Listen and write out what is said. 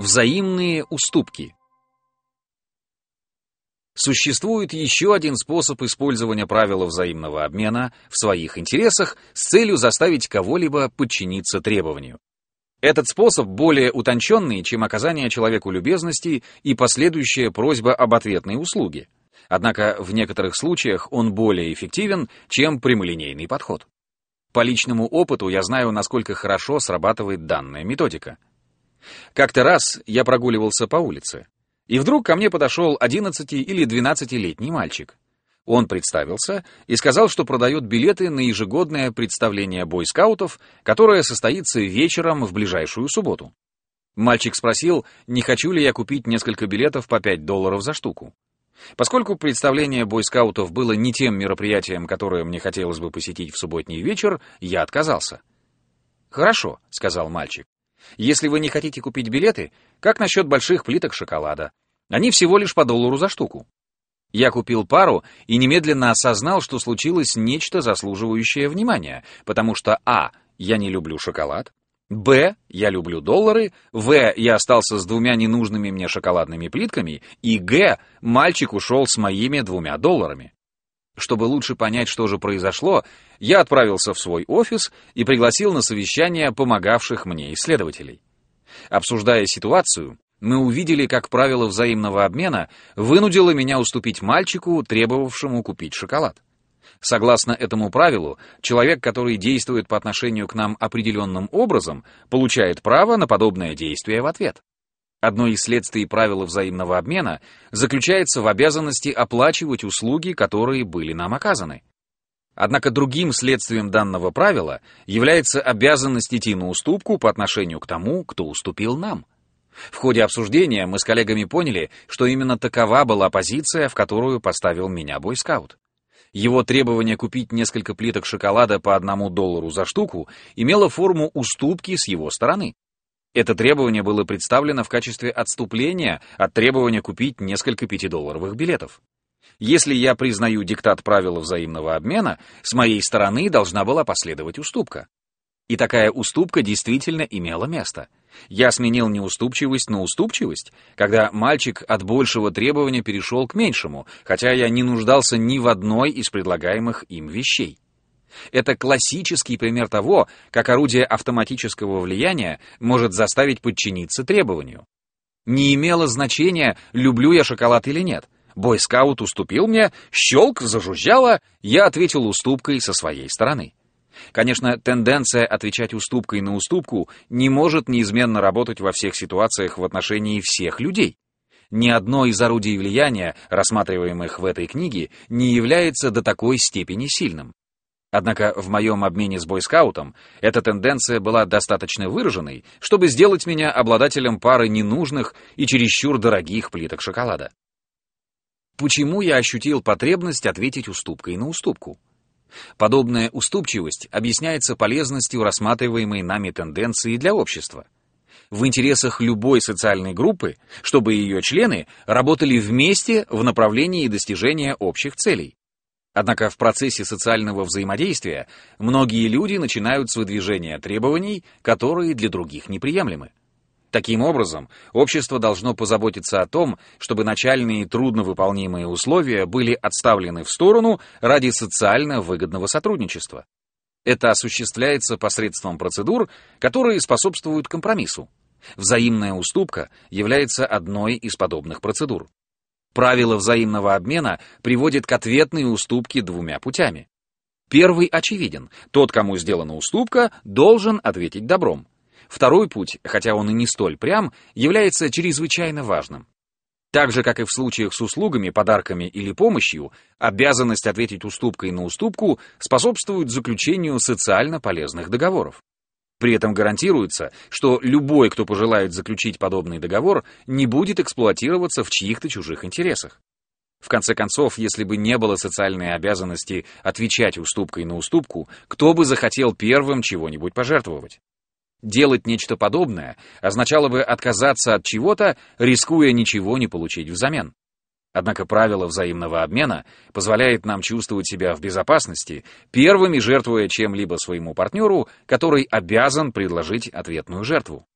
Взаимные уступки. Существует еще один способ использования правила взаимного обмена в своих интересах с целью заставить кого-либо подчиниться требованию. Этот способ более утонченный, чем оказание человеку любезности и последующая просьба об ответной услуге. Однако в некоторых случаях он более эффективен, чем прямолинейный подход. По личному опыту я знаю, насколько хорошо срабатывает данная методика. Как-то раз я прогуливался по улице, и вдруг ко мне подошел 11 или 12-летний мальчик. Он представился и сказал, что продает билеты на ежегодное представление бойскаутов, которое состоится вечером в ближайшую субботу. Мальчик спросил, не хочу ли я купить несколько билетов по 5 долларов за штуку. Поскольку представление бойскаутов было не тем мероприятием, которое мне хотелось бы посетить в субботний вечер, я отказался. «Хорошо», — сказал мальчик. Если вы не хотите купить билеты, как насчет больших плиток шоколада? Они всего лишь по доллару за штуку. Я купил пару и немедленно осознал, что случилось нечто заслуживающее внимания, потому что а. я не люблю шоколад, б. я люблю доллары, в. я остался с двумя ненужными мне шоколадными плитками, и г. мальчик ушел с моими двумя долларами. Чтобы лучше понять, что же произошло, я отправился в свой офис и пригласил на совещание помогавших мне исследователей. Обсуждая ситуацию, мы увидели, как правило взаимного обмена вынудило меня уступить мальчику, требовавшему купить шоколад. Согласно этому правилу, человек, который действует по отношению к нам определенным образом, получает право на подобное действие в ответ. Одно из следствий правила взаимного обмена заключается в обязанности оплачивать услуги, которые были нам оказаны. Однако другим следствием данного правила является обязанность идти на уступку по отношению к тому, кто уступил нам. В ходе обсуждения мы с коллегами поняли, что именно такова была позиция, в которую поставил меня бойскаут. Его требование купить несколько плиток шоколада по одному доллару за штуку имело форму уступки с его стороны. Это требование было представлено в качестве отступления от требования купить несколько пятидолларовых билетов. Если я признаю диктат правила взаимного обмена, с моей стороны должна была последовать уступка. И такая уступка действительно имела место. Я сменил неуступчивость на уступчивость, когда мальчик от большего требования перешел к меньшему, хотя я не нуждался ни в одной из предлагаемых им вещей. Это классический пример того, как орудие автоматического влияния может заставить подчиниться требованию. Не имело значения, люблю я шоколад или нет. Бойскаут уступил мне, щелк, зажужжало, я ответил уступкой со своей стороны. Конечно, тенденция отвечать уступкой на уступку не может неизменно работать во всех ситуациях в отношении всех людей. Ни одно из орудий влияния, рассматриваемых в этой книге, не является до такой степени сильным. Однако в моем обмене с бойскаутом эта тенденция была достаточно выраженной, чтобы сделать меня обладателем пары ненужных и чересчур дорогих плиток шоколада. Почему я ощутил потребность ответить уступкой на уступку? Подобная уступчивость объясняется полезностью рассматриваемой нами тенденции для общества. В интересах любой социальной группы, чтобы ее члены работали вместе в направлении достижения общих целей. Однако в процессе социального взаимодействия многие люди начинают с выдвижения требований, которые для других неприемлемы. Таким образом, общество должно позаботиться о том, чтобы начальные трудновыполнимые условия были отставлены в сторону ради социально выгодного сотрудничества. Это осуществляется посредством процедур, которые способствуют компромиссу. Взаимная уступка является одной из подобных процедур. Правило взаимного обмена приводит к ответной уступке двумя путями. Первый очевиден. Тот, кому сделана уступка, должен ответить добром. Второй путь, хотя он и не столь прям, является чрезвычайно важным. Так же, как и в случаях с услугами, подарками или помощью, обязанность ответить уступкой на уступку способствует заключению социально полезных договоров. При этом гарантируется, что любой, кто пожелает заключить подобный договор, не будет эксплуатироваться в чьих-то чужих интересах. В конце концов, если бы не было социальной обязанности отвечать уступкой на уступку, кто бы захотел первым чего-нибудь пожертвовать? Делать нечто подобное означало бы отказаться от чего-то, рискуя ничего не получить взамен. Однако правило взаимного обмена позволяет нам чувствовать себя в безопасности, первыми жертвуя чем-либо своему партнеру, который обязан предложить ответную жертву.